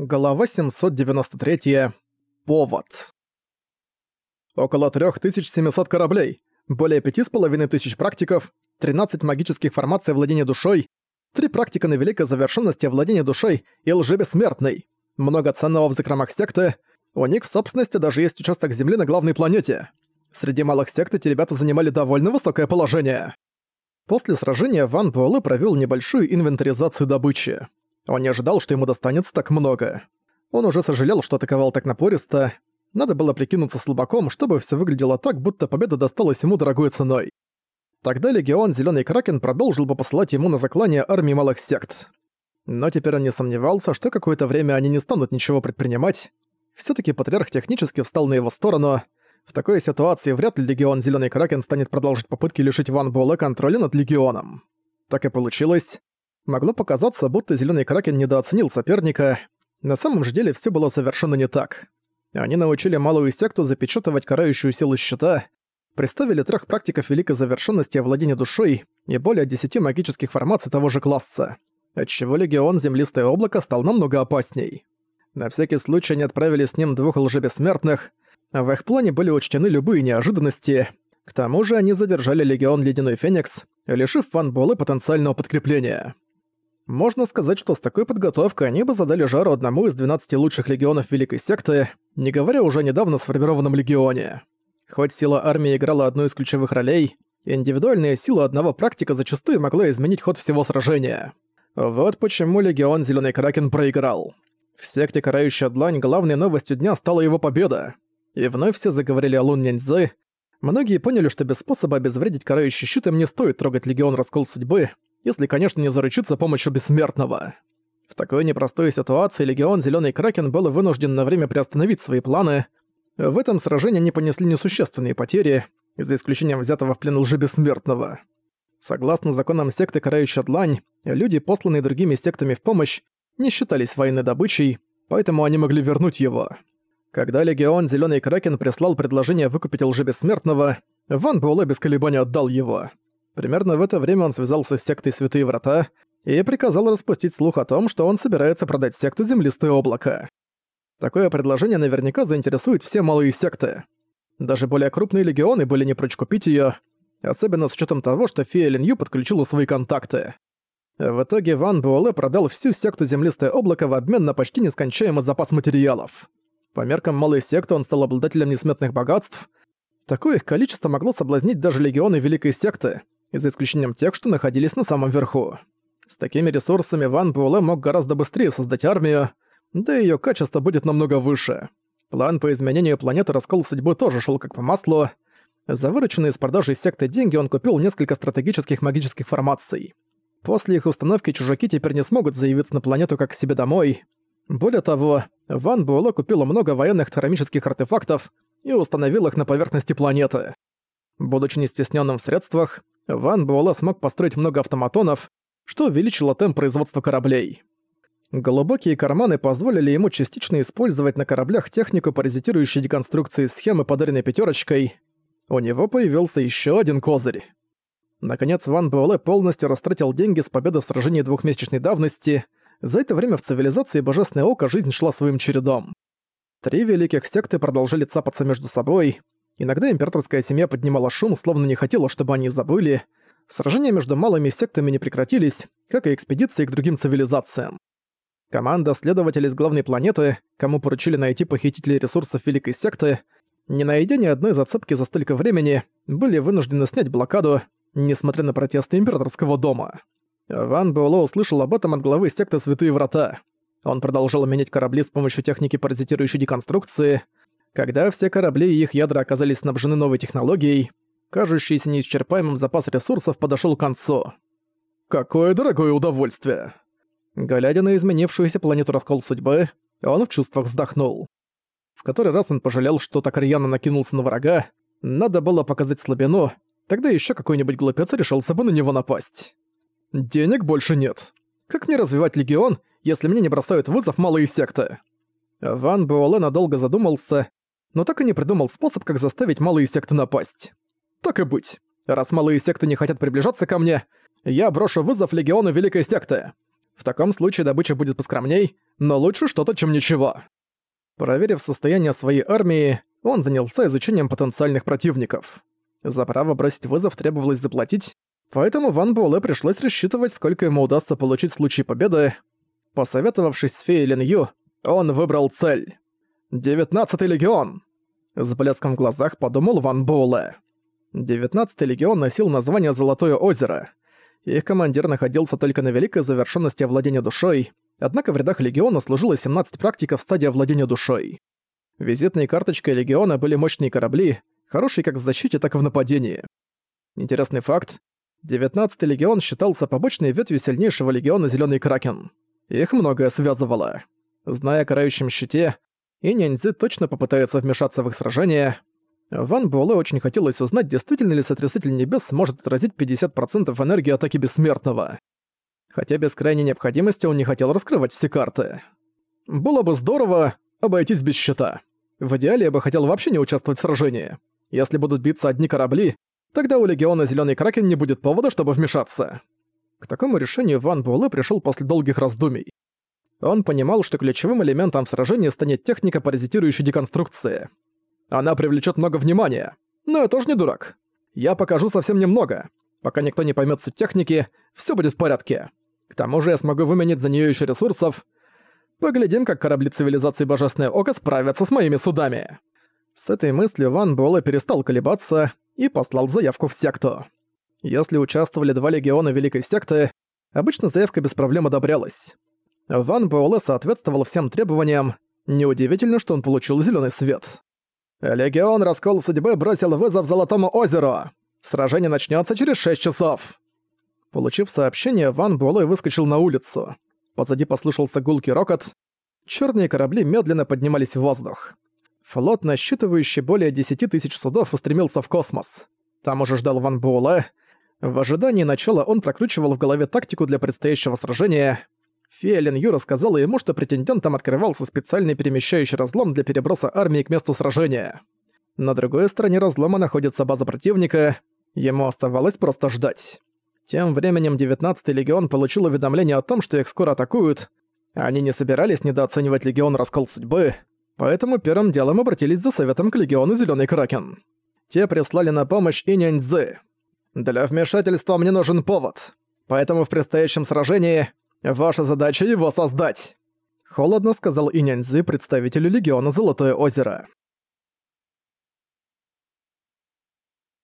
Глава 793. Повод. Около 3700 кораблей, более 5500 практиков, 13 магических формаций владения душой, 3 практика на великой завершенности владения душой и лжебессмертный, много ценного в закромах секты, у них в собственности даже есть участок Земли на главной планете. Среди малых сект эти ребята занимали довольно высокое положение. После сражения Ван Буэлэ провёл небольшую инвентаризацию добычи. Он не ожидал, что ему достанется так много. Он уже сожалел, что атаковал так напористо. Надо было прикинуться слабаком, чтобы все выглядело так, будто победа досталась ему дорогой ценой. Тогда легион Зеленый Кракен продолжил бы посылать ему на заклание армии малых сект. Но теперь он не сомневался, что какое-то время они не станут ничего предпринимать. все таки Патриарх технически встал на его сторону. В такой ситуации вряд ли Легион Зеленый Кракен станет продолжить попытки лишить Ван Буэлэ контроля над Легионом. Так и получилось. Могло показаться, будто Зелёный Кракен недооценил соперника. На самом же деле всё было совершенно не так. Они научили малую секту запечатывать карающую силу щита, представили трех практиков великой завершенности овладения душой и более десяти магических формаций того же класса, отчего легион Землистое облако стал намного опасней. На всякий случай они отправили с ним двух лжебессмертных, а в их плане были учтены любые неожиданности. К тому же они задержали легион Ледяной Феникс, лишив Фан Буэлэ потенциального подкрепления. Можно сказать, что с такой подготовкой они бы задали жару одному из 12 лучших легионов Великой Секты, не говоря уже о недавно сформированном легионе. Хоть сила армии играла одну из ключевых ролей, индивидуальная сила одного практика зачастую могла изменить ход всего сражения. Вот почему легион Зеленый Кракен проиграл. В секте Карающая Длань главной новостью дня стала его победа. И вновь все заговорили о Лун. Многие поняли, что без способа обезвредить Карающий щит им не стоит трогать легион Раскол Судьбы, если, конечно, не зарычится помощью бессмертного. В такой непростой ситуации Легион Зелёный Кракен был вынужден на время приостановить свои планы. В этом сражении они понесли несущественные потери, за исключением взятого в плен лжи бессмертного. Согласно законам секты Карающая Длань, люди, посланные другими сектами в помощь, не считались военной добычей, поэтому они могли вернуть его. Когда Легион Зелёный Кракен прислал предложение выкупить лжи бессмертного, Ван Буэлэ без колебаний отдал его. Примерно в это время он связался с сектой Святые Врата и приказал распустить слух о том, что он собирается продать секту Землистое Облако. Такое предложение наверняка заинтересует все малые секты. Даже более крупные легионы были не прочь купить её, особенно с учетом того, что Фея Линью подключила свои контакты. В итоге Ван Буэлэ продал всю секту Землистое Облако в обмен на почти нескончаемый запас материалов. По меркам малой секты он стал обладателем несметных богатств. Такое их количество могло соблазнить даже легионы Великой Секты, за исключением тех, что находились на самом верху. С такими ресурсами Ван Буэлэ мог гораздо быстрее создать армию, да и её качество будет намного выше. План по изменению планеты Раскол Судьбы тоже шёл как по маслу. За вырученные из продажи секты деньги он купил несколько стратегических магических формаций. После их установки чужаки теперь не смогут заявиться на планету как к себе домой. Более того, Ван Буэлэ купил много военных термических артефактов и установил их на поверхности планеты. Будучи не стесненным в средствах, Ван Буэлэ смог построить много автоматонов, что увеличило темп производства кораблей. Глубокие карманы позволили ему частично использовать на кораблях технику паразитирующей деконструкции схемы, подаренной пятерочкой. У него появился еще один козырь. Наконец, Ван Буэлэ полностью растратил деньги с победы в сражении двухмесячной давности. За это время в цивилизации Божественное Око жизнь шла своим чередом. Три великих секты продолжали цапаться между собой, Иногда императорская семья поднимала шум, словно не хотела, чтобы они забыли. Сражения между малыми сектами не прекратились, как и экспедиции к другим цивилизациям. Команда следователей с главной планеты, кому поручили найти похитителей ресурсов Великой Секты, не найдя ни одной зацепки за столько времени, были вынуждены снять блокаду, несмотря на протесты Императорского дома. Ван Буэлло услышал об этом от главы секты Святые Врата. Он продолжал менять корабли с помощью техники паразитирующей деконструкции — когда все корабли и их ядра оказались снабжены новой технологией, кажущийся неисчерпаемым запас ресурсов подошёл к концу. Какое дорогое удовольствие! Глядя на изменившуюся планету раскол судьбы, он в чувствах вздохнул. В который раз он пожалел, что так рьяно накинулся на врага, надо было показать слабину, тогда ещё какой-нибудь глупец решился бы на него напасть. Денег больше нет. Как мне развивать легион, если мне не бросают вызов малые секты? Ван Буэлэ надолго задумался, но так и не придумал способ, как заставить малые секты напасть. Так и быть. Раз малые секты не хотят приближаться ко мне, я брошу вызов Легиону Великой Секты. В таком случае добыча будет поскромней, но лучше что-то, чем ничего. Проверив состояние своей армии, он занялся изучением потенциальных противников. За право бросить вызов требовалось заплатить, поэтому Ван Буэлэ пришлось рассчитывать, сколько ему удастся получить в случае победы. Посоветовавшись с Феей Лин Ю, он выбрал цель. «Девятнадцатый легион!» С блеском в глазах подумал Ван Буэлэ. Девятнадцатый легион носил название «Золотое озеро». Их командир находился только на великой завершенности овладения душой, однако в рядах легиона служило 17 практиков стадии овладения душой. Визитной карточкой легиона были мощные корабли, хорошие как в защите, так и в нападении. Интересный факт. 19-й легион считался побочной ветвью сильнейшего легиона Зелёный Кракен. Их многое связывало. Зная о карающем щите, и Няньзы точно попытается вмешаться в их сражение. Ван Буэлэ очень хотелось узнать, действительно ли Сотряситель Небес сможет отразить 50% энергии атаки Бессмертного. Хотя без крайней необходимости он не хотел раскрывать все карты. Было бы здорово обойтись без щита. В идеале я бы хотел вообще не участвовать в сражении. Если будут биться одни корабли, тогда у Легиона Зелёный Кракен не будет повода, чтобы вмешаться. К такому решению Ван Буэлэ пришел после долгих раздумий. Он понимал, что ключевым элементом сражения станет техника паразитирующей деконструкции. Она привлечет много внимания. Но я тоже не дурак. Я покажу совсем немного. Пока никто не поймет суть техники, все будет в порядке. К тому же я смогу выменить за нее еще ресурсов. Поглядим, как корабли цивилизации Божественное Око справятся с моими судами. С этой мыслью Ван Буэлэ перестал колебаться и послал заявку в секту. Если участвовали два легиона Великой Секты, обычно заявка без проблем одобрялась. Ван Буэлэ соответствовал всем требованиям, неудивительно, что он получил зеленый свет. «Легион Раскол Судьбы бросил вызов Золотому озеру! Сражение начнется через 6 часов!» Получив сообщение, Ван Буэлэ выскочил на улицу. Позади послышался гулкий рокот. Черные корабли медленно поднимались в воздух. Флот, насчитывающий более 10 тысяч судов, устремился в космос. Там уже ждал Ван Буэлэ. В ожидании начала он прокручивал в голове тактику для предстоящего сражения. Фея Лин Ю рассказала ему, что претендентам открывался специальный перемещающий разлом для переброса армии к месту сражения. На другой стороне разлома находится база противника, ему оставалось просто ждать. Тем временем 19-й легион получил уведомление о том, что их скоро атакуют. Они не собирались недооценивать легион Раскол Судьбы, поэтому первым делом обратились за советом к легиону Зелёный Кракен. Те прислали на помощь и Няньцзы. «Для вмешательства мне нужен повод, поэтому в предстоящем сражении ваша задача его создать», — холодно сказал Иняньзы представителю легиона Золотое озеро.